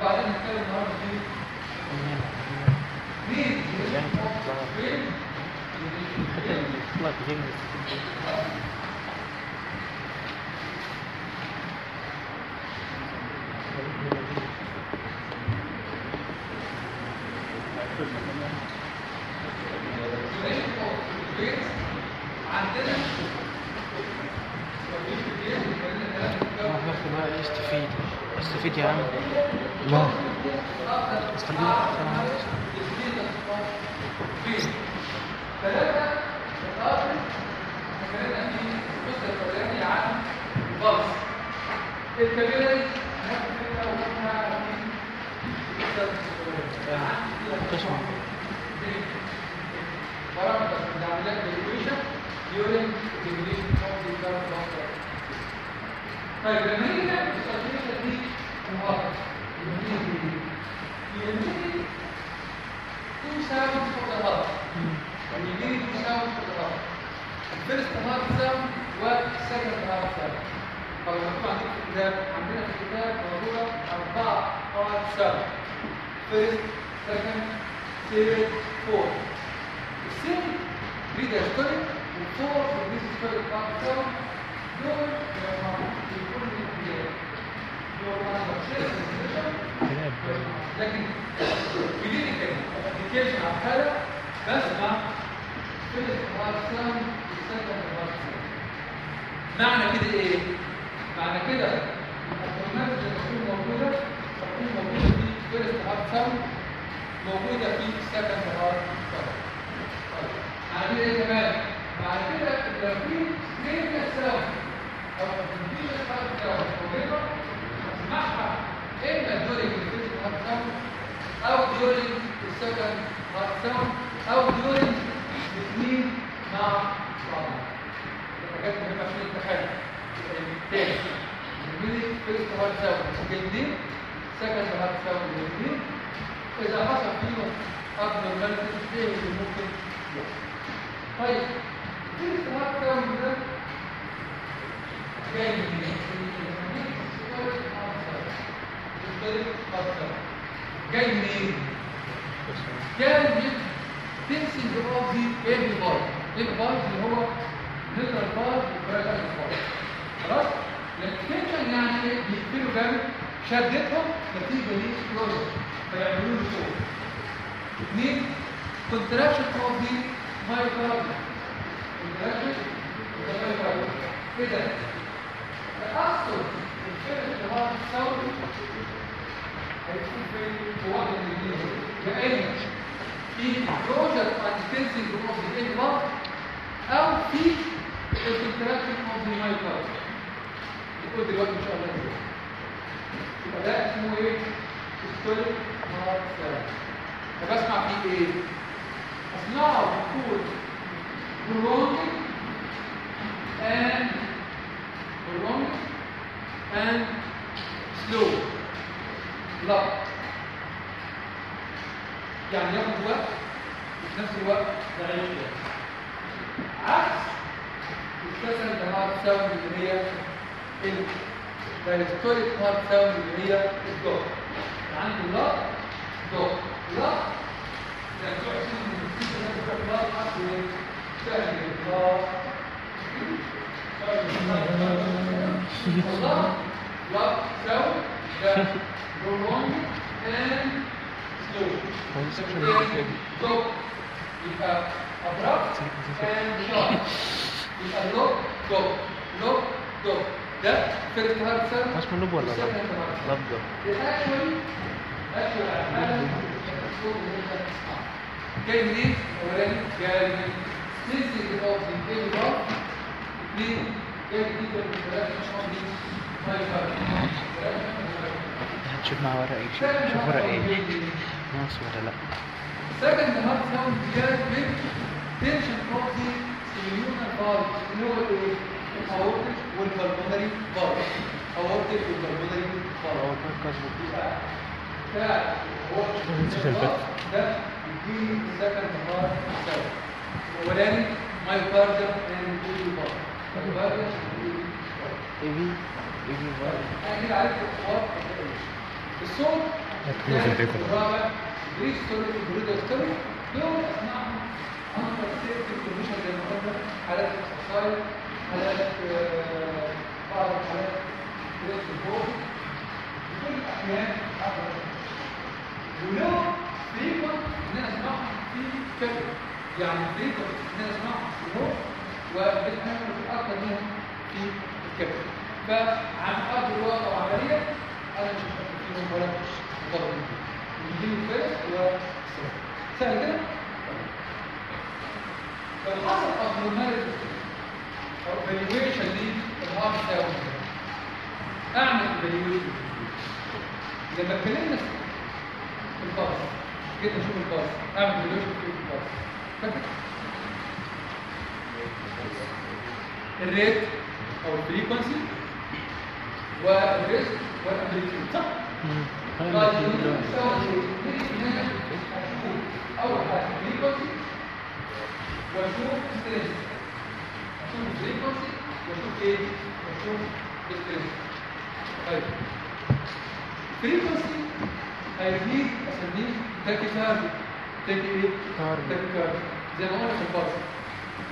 وبعدين نتكلم النهارده في استفيد يا عم خلينا ثلاثة اتكلمنا في عن block طيب لما نيجي نعمل دي يبقى نيجي يهمني two sounds for the heart يهمني two sounds for the heart ال first heart sound وال second heart sound طب مكتوب عندك في الكتاب عندنا في الكتاب موجوده اربعه heart sound first second third fourth السن ريدا story والفور بتاعت الساوند دول في كل لكن بدين كده ابلكيشن على الحاله بسمع هارت ساوند معنى كده إيه؟ معنى كده الهرمونات اللي تكون موجوده تكون موجوده في فيرست هارت ساوند موجوده في ال second heart طيب معنى كده إيه كمان؟ معنى كده لو في stable sound أو continuous heart sound during ال first heart sound أو during ال second heart sound أو during الاثنين مع بعض حاجات مهمه عشان الامتحان تاني الميديك first heart sound second heart sound إذا حصل اللي ممكن طيب. heart sound ده. جاي منين؟ جاي منين؟ جاي من tensing of the AV valve AV valve اللي هو mitral valve و tricuspid valve خلاص؟ التنشن يعني إيه؟ بيقفلوا جامد شدتهم نتيجه للاكسبلوجن فيعملوا له فوق اثنين كونتراكشن اوف ذا مايكروبيوم كونتراكشن اوف ذا مايكروبيوم اذا تاثر الفيرست هارت ساوند هيكون في واحد من الاثنين يا اما في كلوجر اند تنسنج اوف ذا اند بار أو في ال contraction of the myocardium نقول دلوقتي إن شاء الله إزاي يبقى ده اسمه إيه؟ systolic heart sound فبسمع فيه إيه؟ اسمعه بيقول prolonged and prolonged and slow. لا. يعني ياخد وقت وفي نفس الوقت ضعيف عكس الكسر الهارت ساوند اللي هي الدايستوريك هارت ساوند اللي هي الدور عندي لا دور لا ده الكسر ده بتوع لا حرف إيه؟ سهل لا لا ساوند ده prolonged and slow. Then go. يبقى abrupt and sharp. يبقى low go low go. ده first hard sound. ما اسمه لب ولا لب؟ second hard sound. لب ده actually actually أعمال الصوت اللي انت بتسمعه. جاي منين؟ أولاني جاي من sensing of the baby bump. اثنين جاي جدا من ثلاثة شهور دي هتشوف مع ورق إيه شوف شوف ناقص ولا لا؟ Second heart sound جاء من of the cellular valve اللي هو إيه؟ الاورتيك والبلمونري valve aortic والبلمونري نسيت الفت. ده يديني second heart sound الاولاني مايوكارديوم valve مايوكارديوم اي في اي في كده عرفت الحوار الصوت حالات الاكسايد حالات بعض الحالات الفوق في كل الاحيان. ولو فريكونت ان أنا في كتب يعني فريكونت ان أنا اسمعهم في وبتعمل في أكتر منهم في الكتب فعن أرض الواقع وعمليا أنا مش فيهم ولا مقرر يجيب الفيس والسلام سهل كده؟ لو حصل abnormality أو valuation للهارت ساوند اعمل evaluation لما اتكلمنا في ال pulse جيت أشوف ال pulse اعمل evaluation في الباص؟ الريت أو الفريكونسي والريسك والامبليتيود صح؟ طيب اول حاجة frequency واشوف strength أشوف فريكونسي واشوف إيه؟ واشوف ستريس طيب فريكونسي هيزيد اسميه تاكي كاردي تاكي إيه؟ زي ما قلنا في الباص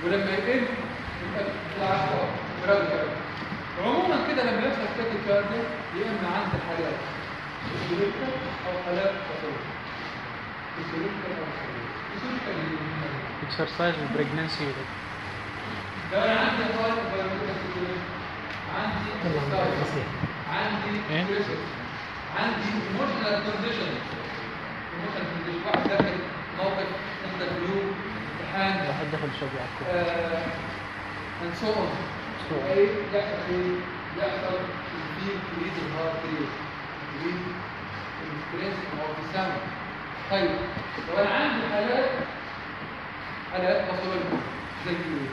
ولما يقل يبقى العشرة عموما كده لما يحصل تاكي كاردي يا اما عند حالات أو تصور السلوكة اللي اكسرسايز البريجننسي لو أنا عندي بايوميتريك عندي exercise، عندي؟ بريشر عندي ايموشنال كونديشن ايموشنال كونديشن واحد داخل موقف انترفيو امتحان واحد دخل شوقي على الكوره and so on يحصل؟ يحصل في كريز الهارت ريت كريز الستريس أو الساوند طيب لو أنا عندي حالات حالات بصريه زي إيه؟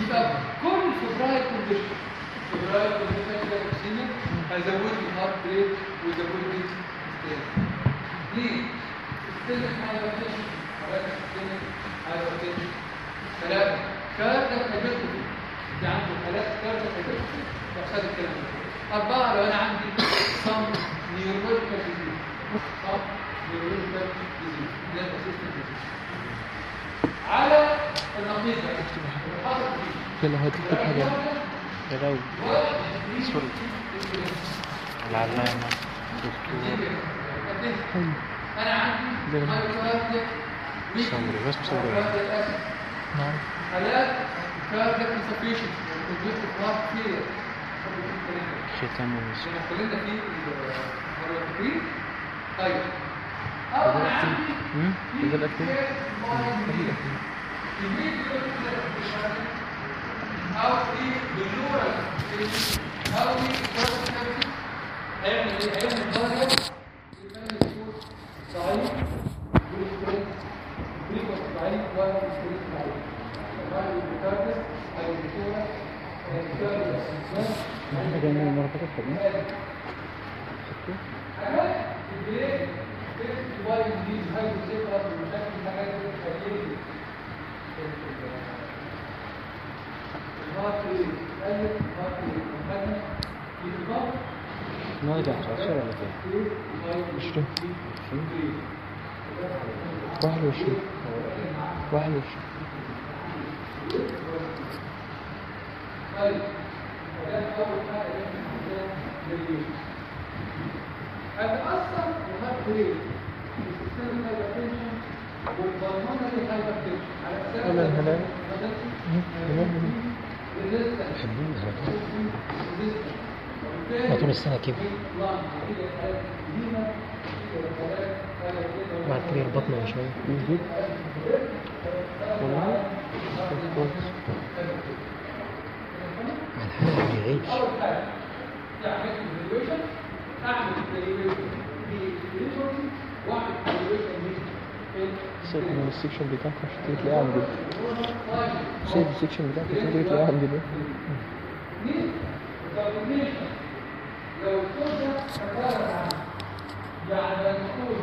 يبقى كل فبراير كونديشن فبراير كونديشن كده بسينا هيزود لي الهارت ريت ويزود لي الستريس ليه؟ الستريس هايبرتنشن حالات الستريس هايبرتنشن ثلاثة كاردك هايبرتنشن دي عنده حالات هايبرتنشن يحصل الكلام ده. أربعة لو أنا عندي some neurological disease. Some neurological disease. ده persistent disease. على النقيض فيه يلا لي حاجة يا راوي سوري. العلامة. دكتور. أنا عندي صبري، بس صبري. نعم. حالات كارديك انسفيشن كونجكتيف هارت فيلر ختام ومسك زي ما اتكلمنا فيه المره التكرير طيب. هم؟ إذا الأكل؟ أو في بلورال أو في هيعمل إيه؟ هيعمل درجة. يخلي الصوت ضعيف والستريس بريكوس ضعيف والستريس ضعيف الراجل البيكاردس أو الدكتوره البيكاردس إحنا جايين من المرة اللي فاتت شفتوا؟ حاجات البريك واي دي هاي بتظهر بشكل حاجات خليجي الهارت ريت قلت الهارت ريت مكانها في الضغط ما رجع تعصر ولا كيف؟ عشرين واحد وعشرين واحد وعشرين طيب فده اول حاجة لازم للبيت هتاثر ريت السيستم هايبرتنشن والهرمونال هايبرتنشن على أساس. ما طول السنة كده بعد كده ربطنا شوية والله ما يعيش سيب من السيكشن بتاعك عشان تيجي تلاقيه عندي سيب السيكشن بتاعك عشان تيجي تلاقيه عندي ليه؟ لو كنت تكرر عنه يعني نقول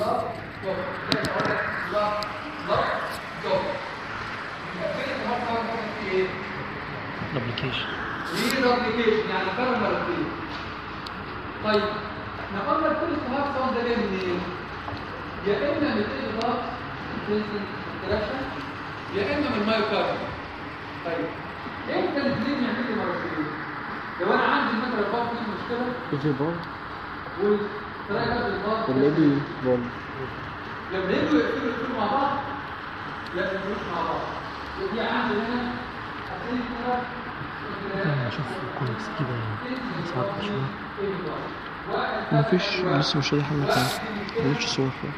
لا لا لا لا ال duplication reduplication يعني كرر مرتين طيب نقلنا ال first heart sound ده جاي منين؟ يا إما من الاضغاط contraction يا إما من ال myocard طيب إمتى الاثنين يعملوا مرتين؟ لو أنا عندي مثلا الباص فيه مشكلة ايجي ولا ايدي بول لما يجوا يقفلوا يقفلوا مع بعض لا ما يقفلوش مع بعض. ودي عندي هنا هتلاقي كده أنا أشوف كويس كده صعب شوية مفيش لسه مش لاقي حل تاني مفيش صور فيها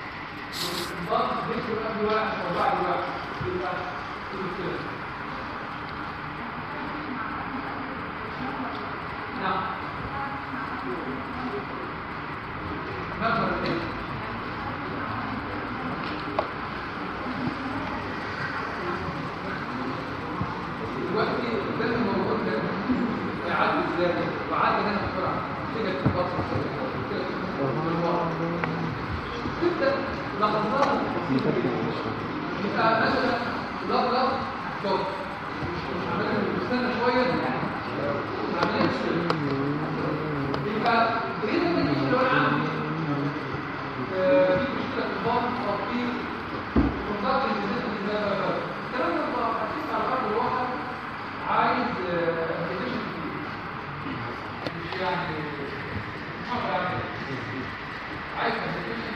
نعم مثلا دلوقتي قدام الموضوع ده هيعدي إزاي وعدي هنا بسرعة كده في البطن كده تبدا لحظات يبقى مثلا لا لا شوف عملنا بنستنى شوية عمليه يبقى بريد النتيجه لو أنا عندي آه، في مشكله في البطن أو في كونتاكت الكلام ده بقى حسيت على ارض الواقع عايز ابلكيشن مش يعني مش هقدر اعمل عايز ابلكيشن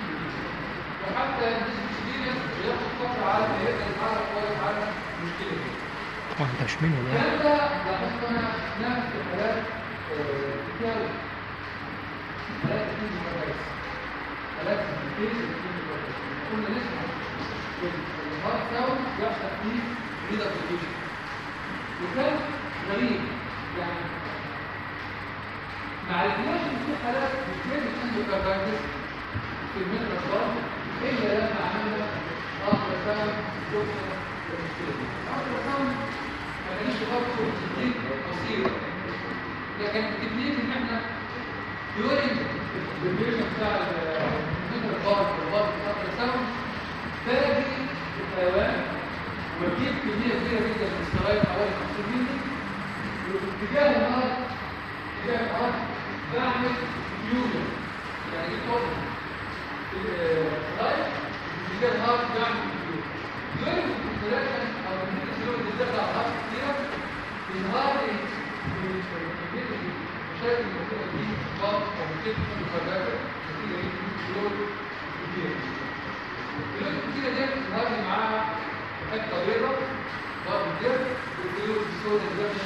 وحتى ال experience بياخد فتره على ما يقدر يتعرف كويس على المشكلة دي آه انت مش منهم يعني الكلام ده لاحظت أنا نفس الحالات آه، كتير حالات كتير مدرس حالات كتير كتير مدرس كنا نسمع الهارد ساوند يحصل فيه reduplication وكان غريب يعني ما عرفناش ان في حالات الصغار الا لما عملنا المشكلة دي اخر ساوند ما كانش برضه تكنيك بسيط لكن التكنيك ان إحنا يورين الفيبريشن بتاع المتر البار والبار اخر ساوند باجي الحيوان وتجيب كميه كبيره جدا من السراير حوالي 50 مللي وفي اتجاه النهر اتجاه النهر بعمل فيوجن يعني دي قطر السراير في اتجاه النهر بعمل فيوجن الانتراكشن على النهر كتيره النهر المشاكل الموجوده دي بعض أو مشاكل المفاجات نتيجه إيه؟ دول كتيره الفلوس الكتيرة دي بتظهر معاها حتة بيضة ضغط الجرد والفلوس السوداء الجبنة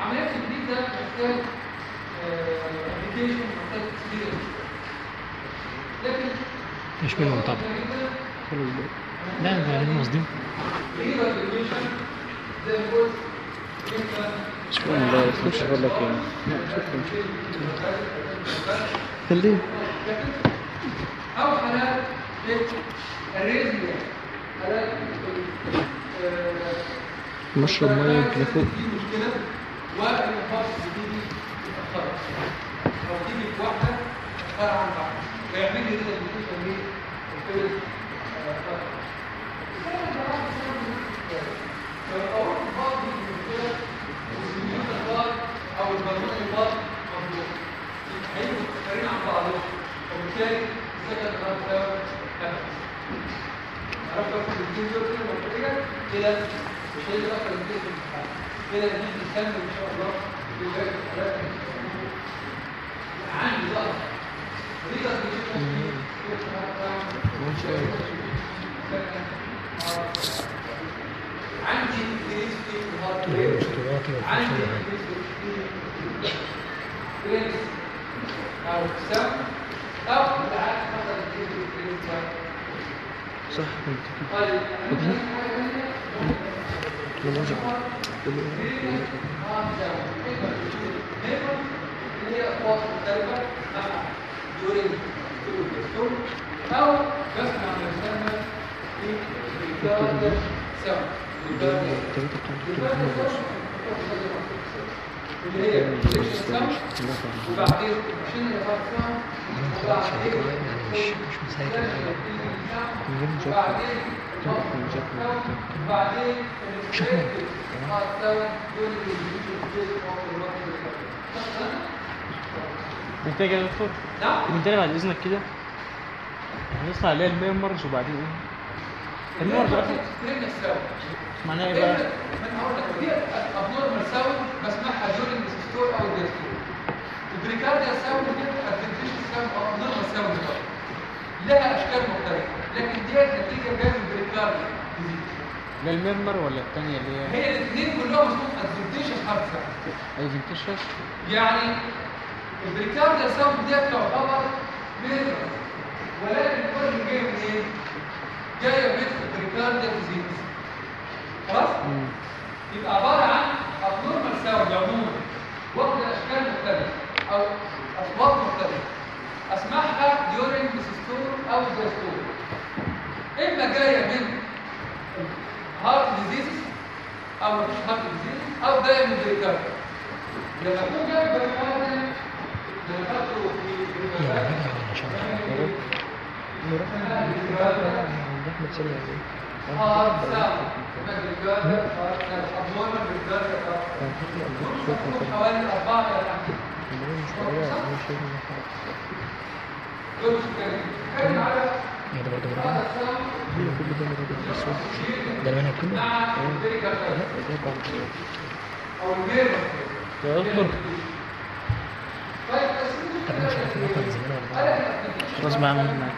عمليات التكنيك ده محتاج ابلكيشن محتاج اكسبيرينس لكن مش طبعا لا ده قصدي مش هقول لك يعني لا شكرا خليه أو حالات الريزيا حالات نشرب مية يمكن فوق مشكله والانفاق بتيجي متاخره أو تيجي في واحدة متاخره عن بعض فيعمل لي كده البيتيشن دي الفيرست لو قوت الباط دي المشكلة والسميوت عندي عندي أو سم أو بالعكس مثلا صح. طيب هي اصوات مختلفه مع دورين أو بسمع من اللي هي وبعدين مش مش مساعد وبعدين وبعدين محتاج يا دكتور نعم بعد اذنك كده هنطلع عليها ال murmurs وبعدين إيه؟ فهمنا ال sound معناها إيه بقى من هقول لك دي abnormal sound بسمعها during systole أو diastole ال pericardial sound دي adventitious sound أو abnormal sound لها اشكال مختلفه لكن ديت نتيجه جاية من ال pericardial لا ال murmur ولا الثانية اللي هي هي الاثنين كلهم اسمهم adventitious heart sound adventitious يعني ال pericardial sound ديت تعتبر murmur ولكن كل جاي منين؟ جاية من ال pericardial disease خلاص؟ يبقى عباره عن abnormal sound عموما واخده اشكال مختلفه أو اصوات مختلفه اسمعها during systole أو diastole اما جاية من heart disease أو مفيش هارت ديزيز أو جاية من بريكارديا لما تكون جاية من بريكارديا لما تاخده في يعني أحمد سامي بريكارديا كان حكي حوالي أربعة إلى أنا يعني. ده برضه هذا مرة هي كل ده مرة بس ده المنهج كله مع البريكارديا لا ده الميرور يا طيب طب أنا مش عارف الرقم زمان. ولا لا خلاص بقى عملنا. معاك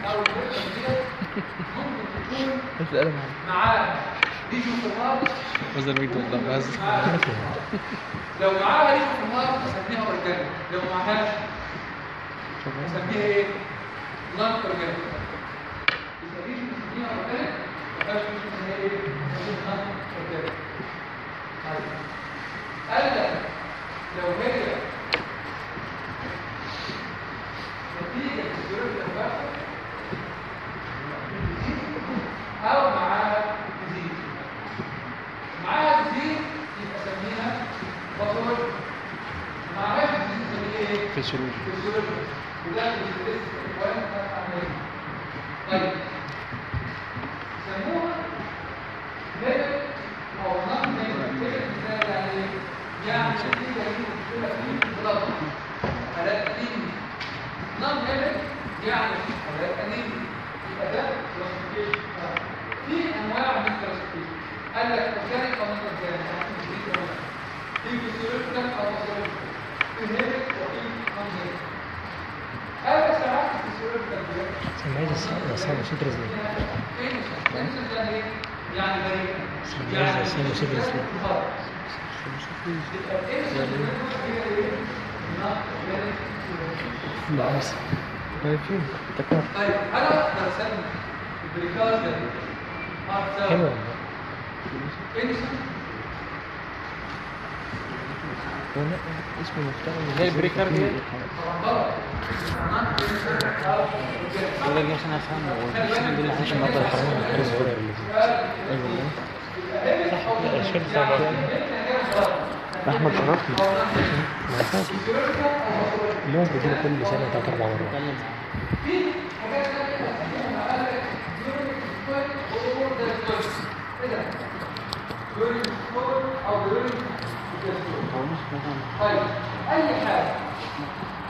ممكن تكون بس القلم معاك معاه ريجو الهارت وزن مجد والله بس لو معاها ريجو في الهارت أسميها أورجانيك لو معهاش أسميها إيه؟ non نسميها organic inorganic طيب قال لك لو هي أو معاها disease معاها disease يبقى سميها pathology معاهاش disease نسميها إيه؟ physiology physiology وده الأكوان بتاعت العملية طيب سموها valvular أو non valvular valvular مثال يعني إيه؟ يعني نتيجة لمشكلة في ال blood حالات أنيميا non valvular يعني حالات أنيميا يبقى ده classification في أنواع من ال classification قال لك أو نون أورجانيك في باثولوجيكال في هيبك وفي الفيسيولوجيكال ديت سمعت الصعب الصعب صدر إزاي يعني سمعت صدر إزاي لا بس طيب فين طيب أنا البريكاز ده حلو. لا اسمه مختلف زي البريكارد دي؟ يقول لك عشان افهم هو الشغل دول عشان نقدر نحرمهم الحاجة الصغيره اللي دي اي والله لا الشغل صعب احمد عرفني ما ينفعش اللي هو كل سنه ثلاث أربع مرات اتكلم في حاجات ثانية اسمها قال لك during the sport or the sport إيه ده؟ طيب اي حاجة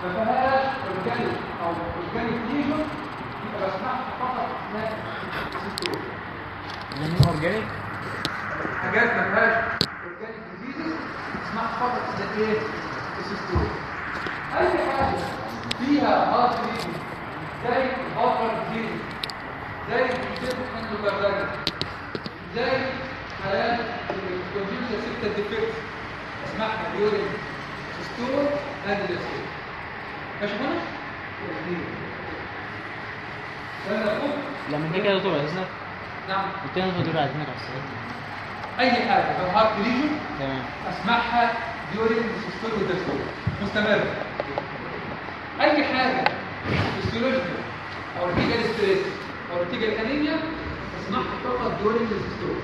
ما فيهاش اورجانيك أو اورجانيك ليجون يبقى بسمعها فقط يعني اورجانيك حاجات ما فيهاش فقط إيه السيستول اي حاجة فيها هارت ليجون زي البطر ديزيز زي الجلد اندوكاردايتس زي حالات الكونجنتال سيبتا ديفكت اسمعها ديورنج اند سيستول ماشي هنا؟ لما تيجي يا دكتور عايزنا نعم التاني دكتور عايزينك على السؤال أي حاجة لو heart lesion تمام أسمعها during systole و diastole مستمر أي حاجة physiological أو نتيجة لل stress أو نتيجة الأنيميا بنسمعها فقط during ال systole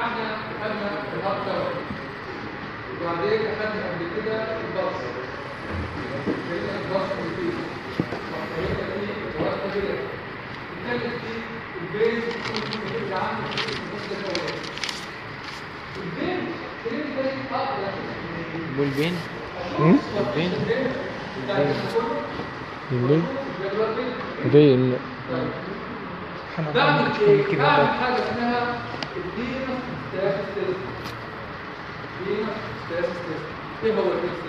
إحنا خدنا الاكثر وبعدين اخدنا قبل كده البص خلينا البص والبيت وخلينا فيه ورقه كده نتكلم فيه البيت اللي عنده النص البيت كلمه ده أقدر والبين هم؟ البين الليل بين بعمل حاجة اسمها ال venous stasis venous stasis إيه هو ال test؟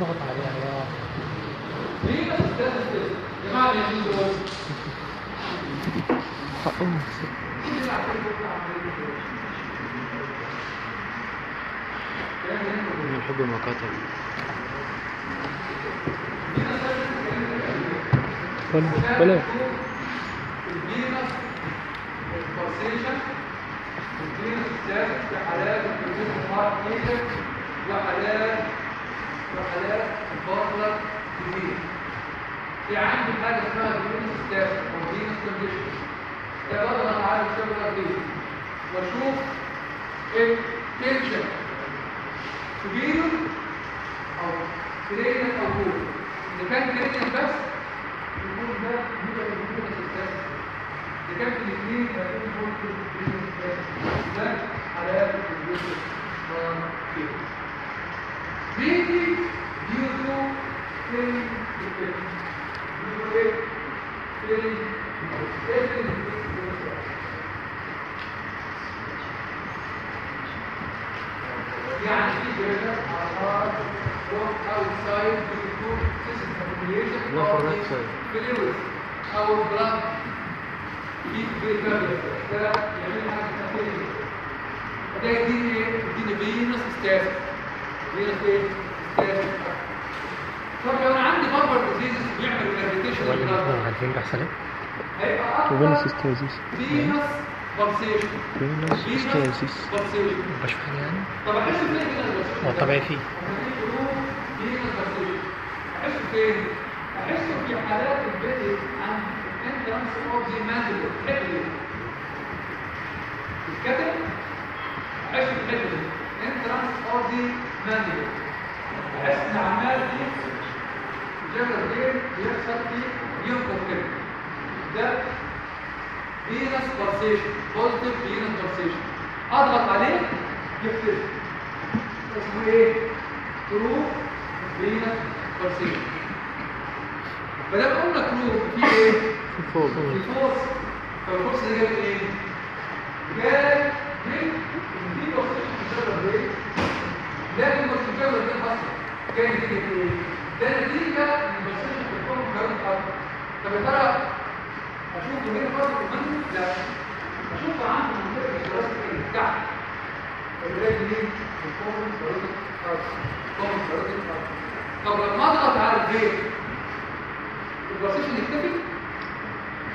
ضغط عليها يا venous stasis يا جماعة يعني إيه دول؟ البروتين هارت فيلر وحالات وحالات البارلر ديزيز في عندي حاجة اسمها فينس ستاسيس أو فينس كونديشن ده بقدر أنا عارف شغل دي واشوف التنشن كبير أو كرينيال أو جول اذا كان كرينيال بس يكون ده يبقى الفينس ستاسيس اذا كان في الاثنين هيكون فولت فينس ستاسيس ده الفينس ستاسيس بيجي defect. Due to it, filling defect. يعني على walk outside to improve system circulation No, of the fluids or blood في بريكارديا ده يعمل حاجة خفيفه ده إيه؟ يديني فينوس ستاسيس فينوس إيه؟ ستاسيس طب لو أنا عندي بابر ديزيز بيعمل الراجل للبلاد إيه هيبقى أكتر ستازيس فينوس بلسيشن مبقاش في حاجة يعني طب احس فين هو الطبيعي فيه احس فين؟ احس في حالات البدء عن الانترانس اوف ذا ماندل حتة الكتب احس الحته انترانس اوف ذا ماندل احس ان عمال في جبل غير بيحصل في ينقص كده ده فينس بلسيشن بوزيتيف فينس بلسيشن اضغط عليه يختفي اسمه إيه؟ ترو فينس بلسيشن فده قلنا ترو في إيه؟ في فوق في فورس فالفورس ده من إيه؟ جاي من ان دي بلسيشن بتشتغل إيه؟ لكن مش بتشتغل إيه أصلا جاي نتيجه إيه؟ ده نتيجه ان البلسيشن في كانت أكتر طب يا ترى أشوف هنا فاضل منه لا أشوف عنده منطقه الدراسه إيه تحت الولاد مين الفورم دراسه خاص فورم دراسه خاص طب لما اضغط على البيت البروسيشن يختفي؟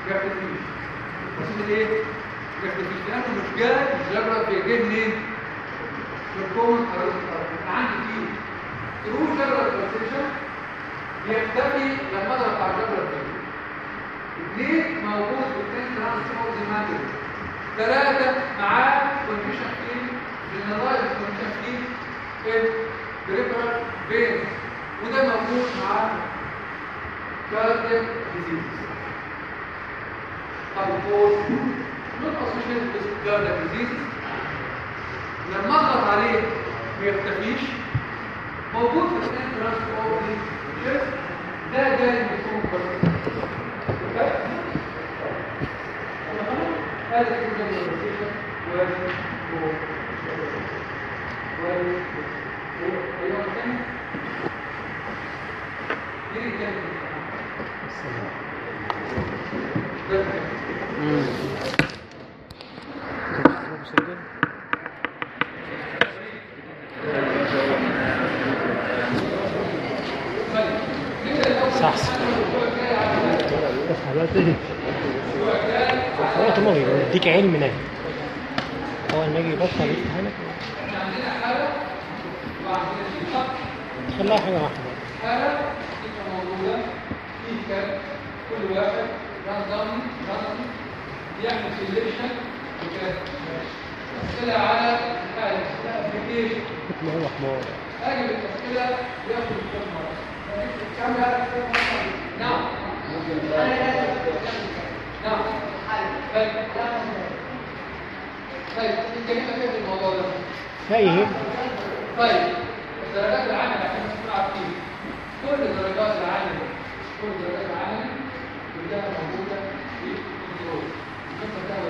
ما يختفيش. البروسيشن إيه؟ ما يختفيش. لأنه مش جاي مش جبرت بيجي منين؟ من دراسه خاص يبقى عندي فيه ترو جبرت البروسيشن يختفي لما اضغط على جبرت البيت اثنين موجود في الانترانس اوف ماتر ثلاثة معاه كونديشن في جنرالايز كونديشن في البريفرال فين وده موجود مع كاردياك ديزيز طب فور نوت اسوشيتد with كاردياك ديزيز لما اضغط عليه ما يختفيش. موجود في الانترانس اوف ده جاي من الفوق هذا كله من البروسيشن واجب واجب أيوه ثاني دي كانت صح. هو طماغي يديك عين من عين هو النبي يبطل يستهلك خلاها حاجة واحدة حالة موجودة في كم كل واحد رندم رندم يعمل سيليكشن وكده أسئلة على الحالة أبليكيشن ما هو حمار أجل الأسئلة ياخد الكاميرا نعم نعم طيب. طيب اتكلمنا الدرجات العامة عشان نكون عارفين كل الدرجات العامة كل الدرجات العامة كلها موجودة في الكنترول القصة بتاعها